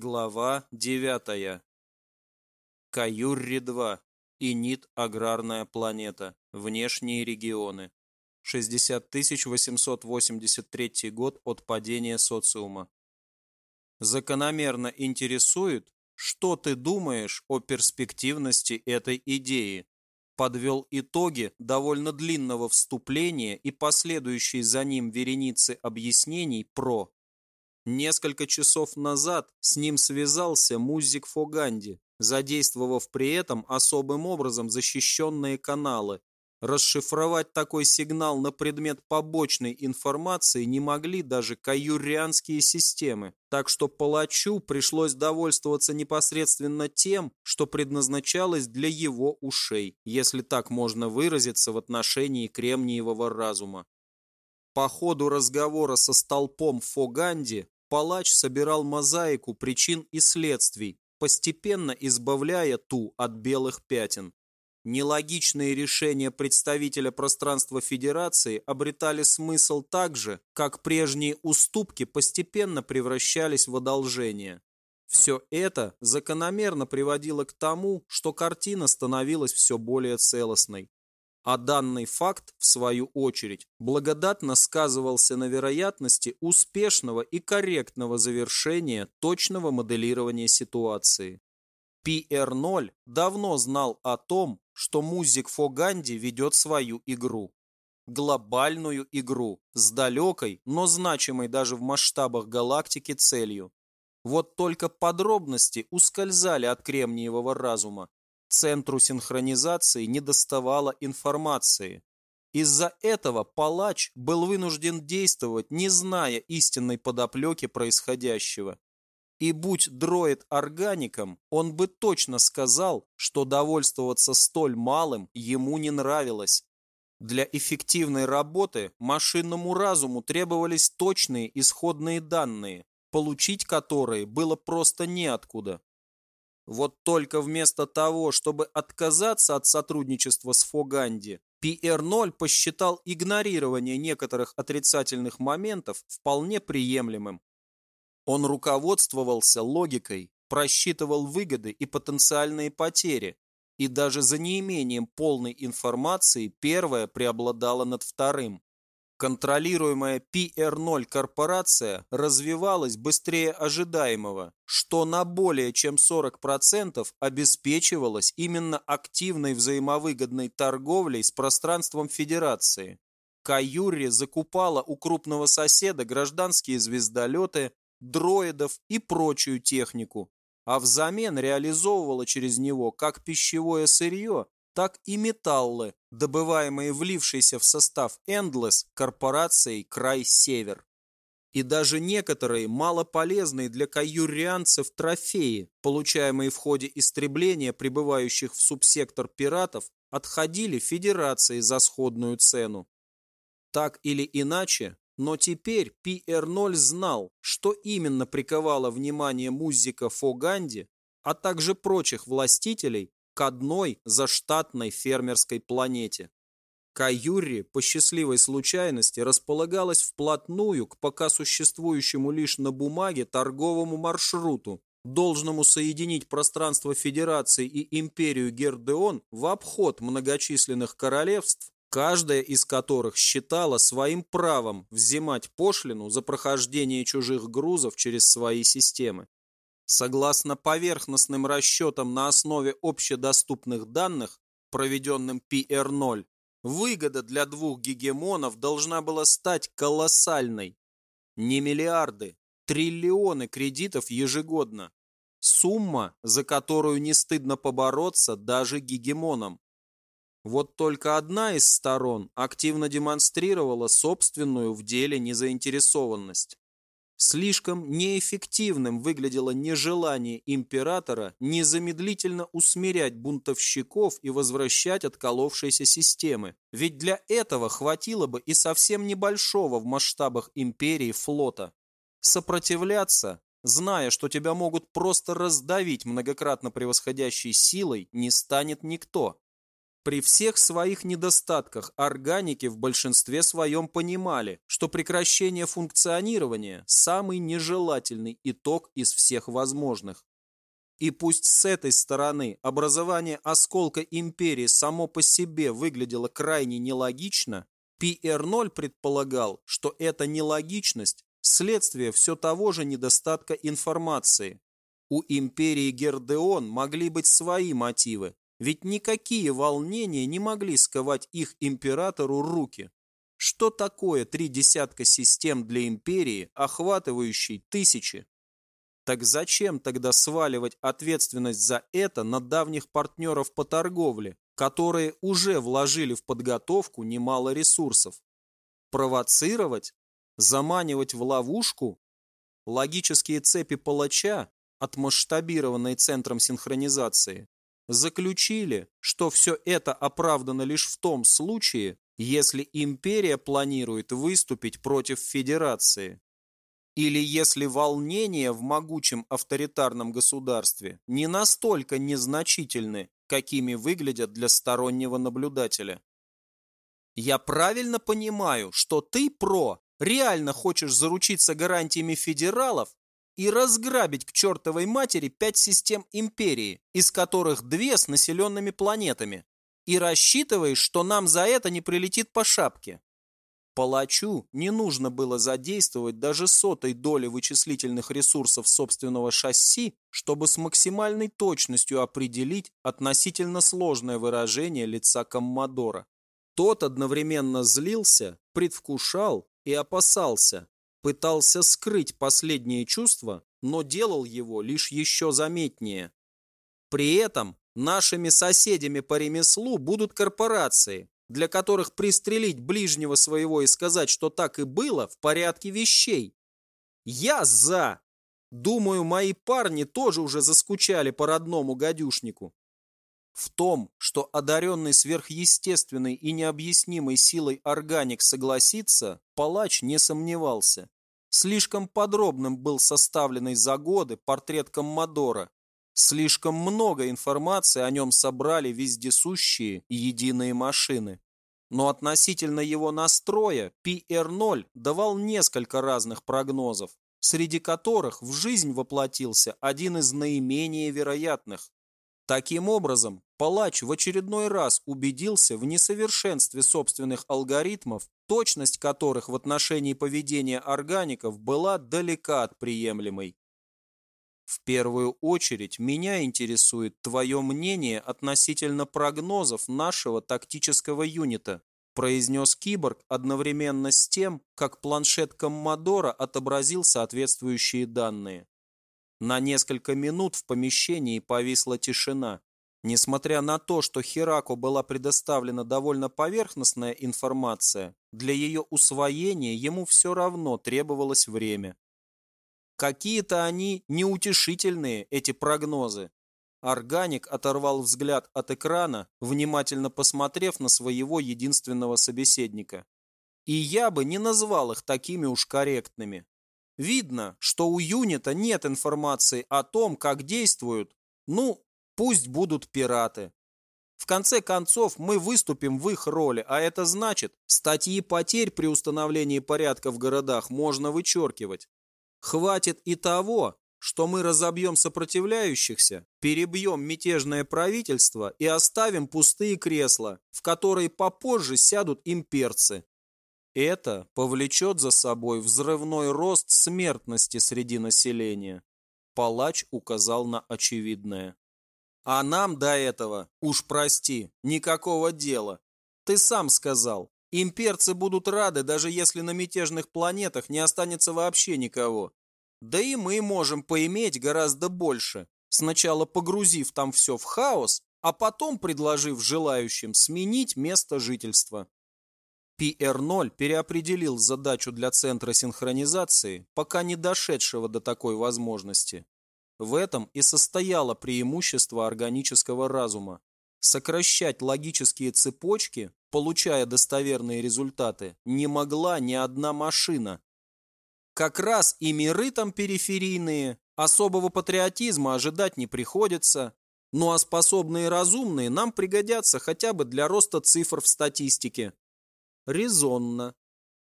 Глава 9. Каюрри-2. Инит аграрная планета. Внешние регионы. 60 883 год от падения социума. Закономерно интересует, что ты думаешь о перспективности этой идеи. Подвел итоги довольно длинного вступления и последующей за ним вереницы объяснений про Несколько часов назад с ним связался Музик Фоганди, задействовав при этом особым образом защищенные каналы. Расшифровать такой сигнал на предмет побочной информации не могли даже каюрианские системы, так что палачу пришлось довольствоваться непосредственно тем, что предназначалось для его ушей, если так можно выразиться в отношении кремниевого разума. По ходу разговора со столпом Фоганди палач собирал мозаику причин и следствий, постепенно избавляя ту от белых пятен. Нелогичные решения представителя пространства Федерации обретали смысл так же, как прежние уступки постепенно превращались в одолжение. Все это закономерно приводило к тому, что картина становилась все более целостной а данный факт, в свою очередь, благодатно сказывался на вероятности успешного и корректного завершения точного моделирования ситуации. PR0 давно знал о том, что музик Фоганди ведет свою игру. Глобальную игру, с далекой, но значимой даже в масштабах галактики целью. Вот только подробности ускользали от кремниевого разума, Центру синхронизации не доставало информации. Из-за этого палач был вынужден действовать, не зная истинной подоплеки происходящего. И будь дроид органиком, он бы точно сказал, что довольствоваться столь малым ему не нравилось. Для эффективной работы машинному разуму требовались точные исходные данные, получить которые было просто неоткуда. Вот только вместо того, чтобы отказаться от сотрудничества с Фоганди, PR0 посчитал игнорирование некоторых отрицательных моментов вполне приемлемым. Он руководствовался логикой, просчитывал выгоды и потенциальные потери, и даже за неимением полной информации первое преобладало над вторым. Контролируемая PR0 корпорация развивалась быстрее ожидаемого, что на более чем 40% обеспечивалось именно активной взаимовыгодной торговлей с пространством Федерации. Каюри закупала у крупного соседа гражданские звездолеты, дроидов и прочую технику, а взамен реализовывала через него как пищевое сырье, так и металлы, добываемые влившейся в состав Endless корпорацией Край Север. И даже некоторые малополезные для каюрианцев трофеи, получаемые в ходе истребления прибывающих в субсектор пиратов, отходили Федерации за сходную цену. Так или иначе, но теперь PR0 знал, что именно приковало внимание музыка Фоганди, а также прочих властителей к одной заштатной фермерской планете. Каюри по счастливой случайности располагалась вплотную к пока существующему лишь на бумаге торговому маршруту, должному соединить пространство Федерации и империю Гердеон в обход многочисленных королевств, каждая из которых считала своим правом взимать пошлину за прохождение чужих грузов через свои системы. Согласно поверхностным расчетам на основе общедоступных данных, проведенным PR0, выгода для двух гегемонов должна была стать колоссальной. Не миллиарды, триллионы кредитов ежегодно. Сумма, за которую не стыдно побороться даже гегемонам. Вот только одна из сторон активно демонстрировала собственную в деле незаинтересованность. Слишком неэффективным выглядело нежелание императора незамедлительно усмирять бунтовщиков и возвращать отколовшиеся системы. Ведь для этого хватило бы и совсем небольшого в масштабах империи флота. Сопротивляться, зная, что тебя могут просто раздавить многократно превосходящей силой, не станет никто. При всех своих недостатках органики в большинстве своем понимали, что прекращение функционирования – самый нежелательный итог из всех возможных. И пусть с этой стороны образование осколка империи само по себе выглядело крайне нелогично, PR0 предполагал, что эта нелогичность – следствие все того же недостатка информации. У империи Гердеон могли быть свои мотивы, ведь никакие волнения не могли сковать их императору руки. Что такое три десятка систем для империи, охватывающей тысячи? Так зачем тогда сваливать ответственность за это на давних партнеров по торговле, которые уже вложили в подготовку немало ресурсов? Провоцировать? Заманивать в ловушку? Логические цепи палача, отмасштабированные центром синхронизации, заключили, что все это оправдано лишь в том случае, если империя планирует выступить против Федерации. Или если волнения в могучем авторитарном государстве не настолько незначительны, какими выглядят для стороннего наблюдателя. Я правильно понимаю, что ты, ПРО, реально хочешь заручиться гарантиями федералов и разграбить к чертовой матери пять систем империи, из которых две с населенными планетами, и рассчитываешь, что нам за это не прилетит по шапке. Палачу не нужно было задействовать даже сотой доли вычислительных ресурсов собственного шасси, чтобы с максимальной точностью определить относительно сложное выражение лица Коммодора. Тот одновременно злился, предвкушал и опасался, пытался скрыть последние чувства, но делал его лишь еще заметнее. При этом нашими соседями по ремеслу будут корпорации, для которых пристрелить ближнего своего и сказать, что так и было, в порядке вещей. Я за! Думаю, мои парни тоже уже заскучали по родному гадюшнику. В том, что одаренный сверхъестественной и необъяснимой силой органик согласится, палач не сомневался. Слишком подробным был составленный за годы портрет Коммодора. Слишком много информации о нем собрали вездесущие единые машины. Но относительно его настроя PR0 давал несколько разных прогнозов, среди которых в жизнь воплотился один из наименее вероятных. Таким образом, палач в очередной раз убедился в несовершенстве собственных алгоритмов, точность которых в отношении поведения органиков была далека от приемлемой. В первую очередь меня интересует твое мнение относительно прогнозов нашего тактического юнита, произнес киборг одновременно с тем, как планшет Коммодора отобразил соответствующие данные. На несколько минут в помещении повисла тишина. Несмотря на то, что Хераку была предоставлена довольно поверхностная информация, для ее усвоения ему все равно требовалось время. Какие-то они неутешительные, эти прогнозы. Органик оторвал взгляд от экрана, внимательно посмотрев на своего единственного собеседника. И я бы не назвал их такими уж корректными. Видно, что у юнита нет информации о том, как действуют, ну, пусть будут пираты. В конце концов, мы выступим в их роли, а это значит, статьи потерь при установлении порядка в городах можно вычеркивать. Хватит и того, что мы разобьем сопротивляющихся, перебьем мятежное правительство и оставим пустые кресла, в которые попозже сядут имперцы. Это повлечет за собой взрывной рост смертности среди населения. Палач указал на очевидное. А нам до этого, уж прости, никакого дела. Ты сам сказал, имперцы будут рады, даже если на мятежных планетах не останется вообще никого. Да и мы можем поиметь гораздо больше, сначала погрузив там все в хаос, а потом предложив желающим сменить место жительства. PR0 переопределил задачу для центра синхронизации, пока не дошедшего до такой возможности. В этом и состояло преимущество органического разума. Сокращать логические цепочки, получая достоверные результаты, не могла ни одна машина. Как раз и миры там периферийные, особого патриотизма ожидать не приходится. Ну а способные разумные нам пригодятся хотя бы для роста цифр в статистике. Резонно.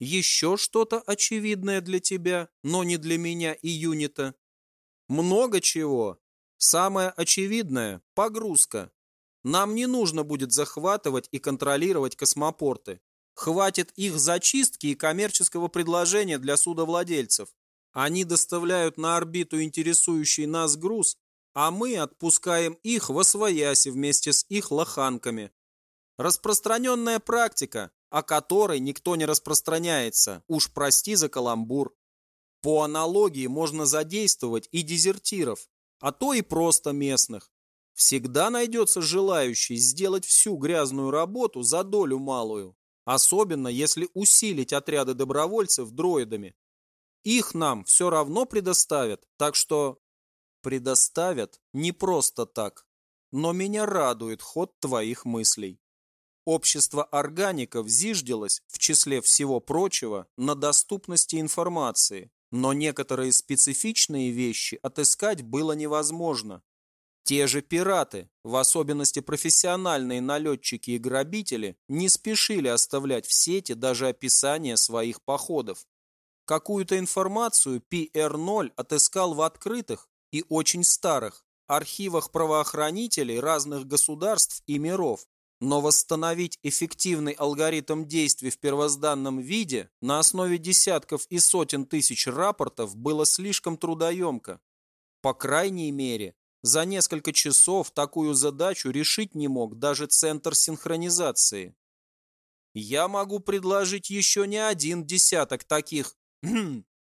Еще что-то очевидное для тебя, но не для меня и юнита? Много чего. Самое очевидное – погрузка. Нам не нужно будет захватывать и контролировать космопорты. Хватит их зачистки и коммерческого предложения для судовладельцев. Они доставляют на орбиту интересующий нас груз, а мы отпускаем их в освояси вместе с их лоханками. Распространенная практика, о которой никто не распространяется, уж прости за каламбур. По аналогии можно задействовать и дезертиров, а то и просто местных. Всегда найдется желающий сделать всю грязную работу за долю малую, особенно если усилить отряды добровольцев дроидами. Их нам все равно предоставят, так что... Предоставят не просто так, но меня радует ход твоих мыслей. Общество органиков зиждилось, в числе всего прочего, на доступности информации, но некоторые специфичные вещи отыскать было невозможно. Те же пираты, в особенности профессиональные налетчики и грабители, не спешили оставлять в сети даже описание своих походов. Какую-то информацию PR0 отыскал в открытых и очень старых архивах правоохранителей разных государств и миров, но восстановить эффективный алгоритм действий в первозданном виде на основе десятков и сотен тысяч рапортов было слишком трудоемко. По крайней мере, за несколько часов такую задачу решить не мог даже Центр синхронизации. Я могу предложить еще не один десяток таких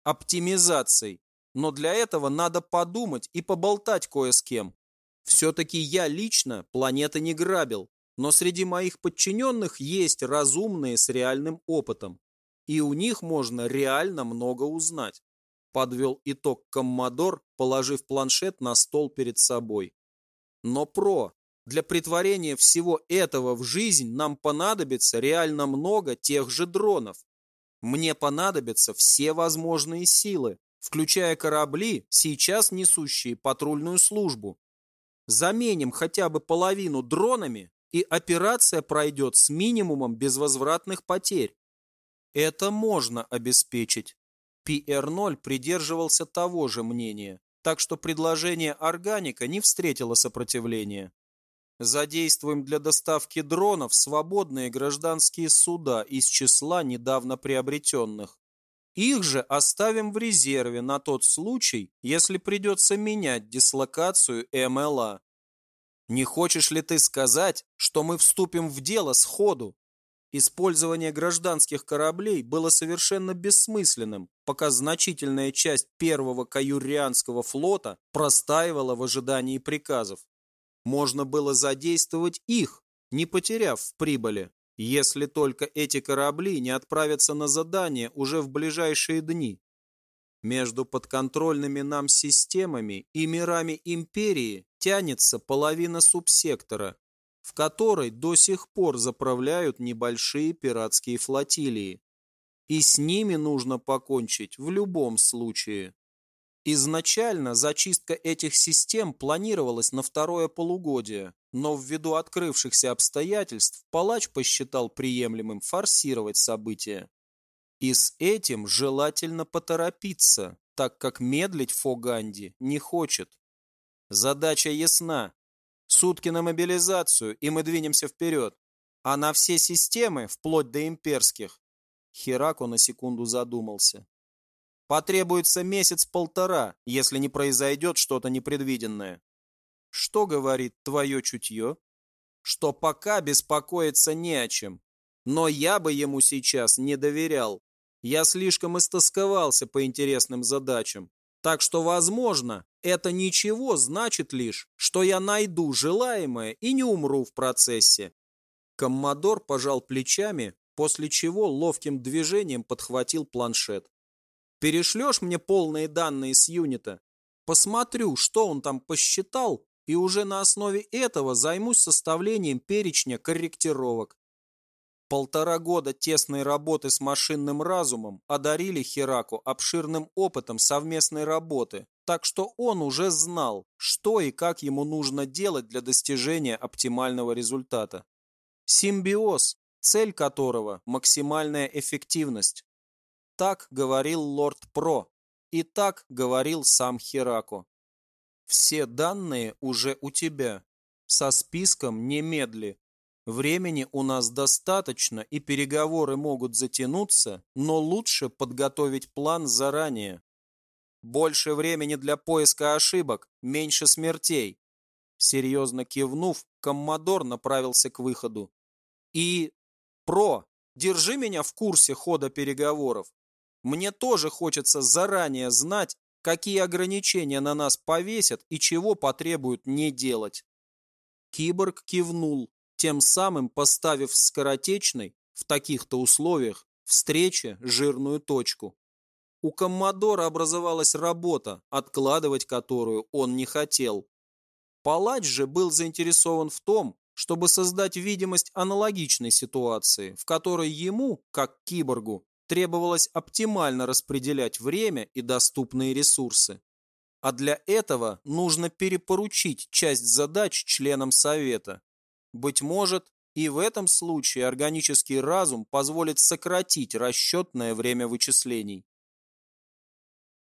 оптимизаций, но для этого надо подумать и поболтать кое с кем. Все-таки я лично планеты не грабил, но среди моих подчиненных есть разумные с реальным опытом, и у них можно реально много узнать подвел итог Коммодор, положив планшет на стол перед собой. Но про, для притворения всего этого в жизнь нам понадобится реально много тех же дронов. Мне понадобятся все возможные силы, включая корабли, сейчас несущие патрульную службу. Заменим хотя бы половину дронами, и операция пройдет с минимумом безвозвратных потерь. Это можно обеспечить. PR0 придерживался того же мнения, так что предложение органика не встретило сопротивления. Задействуем для доставки дронов свободные гражданские суда из числа недавно приобретенных. Их же оставим в резерве на тот случай, если придется менять дислокацию МЛА. Не хочешь ли ты сказать, что мы вступим в дело сходу, Использование гражданских кораблей было совершенно бессмысленным, пока значительная часть первого каюрианского флота простаивала в ожидании приказов. Можно было задействовать их, не потеряв в прибыли, если только эти корабли не отправятся на задание уже в ближайшие дни. Между подконтрольными нам системами и мирами империи тянется половина субсектора, в которой до сих пор заправляют небольшие пиратские флотилии. И с ними нужно покончить в любом случае. Изначально зачистка этих систем планировалась на второе полугодие, но ввиду открывшихся обстоятельств палач посчитал приемлемым форсировать события. И с этим желательно поторопиться, так как медлить Фоганди не хочет. Задача ясна Сутки на мобилизацию, и мы двинемся вперед. А на все системы, вплоть до имперских. Херако на секунду задумался. Потребуется месяц-полтора, если не произойдет что-то непредвиденное. Что говорит твое чутье? Что пока беспокоиться не о чем. Но я бы ему сейчас не доверял. Я слишком истосковался по интересным задачам. Так что, возможно, это ничего значит лишь, что я найду желаемое и не умру в процессе. Коммодор пожал плечами, после чего ловким движением подхватил планшет. Перешлешь мне полные данные с юнита? Посмотрю, что он там посчитал, и уже на основе этого займусь составлением перечня корректировок. Полтора года тесной работы с машинным разумом одарили Хераку обширным опытом совместной работы, так что он уже знал, что и как ему нужно делать для достижения оптимального результата. Симбиоз, цель которого – максимальная эффективность. Так говорил лорд Про, и так говорил сам Херако. Все данные уже у тебя. Со списком немедли. Времени у нас достаточно, и переговоры могут затянуться, но лучше подготовить план заранее. Больше времени для поиска ошибок, меньше смертей. Серьезно кивнув, коммодор направился к выходу. И... Про, держи меня в курсе хода переговоров. Мне тоже хочется заранее знать, какие ограничения на нас повесят и чего потребуют не делать. Киборг кивнул, тем самым поставив скоротечной, в таких-то условиях, встрече жирную точку. У Коммодора образовалась работа, откладывать которую он не хотел. Палач же был заинтересован в том, чтобы создать видимость аналогичной ситуации, в которой ему, как киборгу, требовалось оптимально распределять время и доступные ресурсы. А для этого нужно перепоручить часть задач членам Совета. Быть может, и в этом случае органический разум позволит сократить расчетное время вычислений.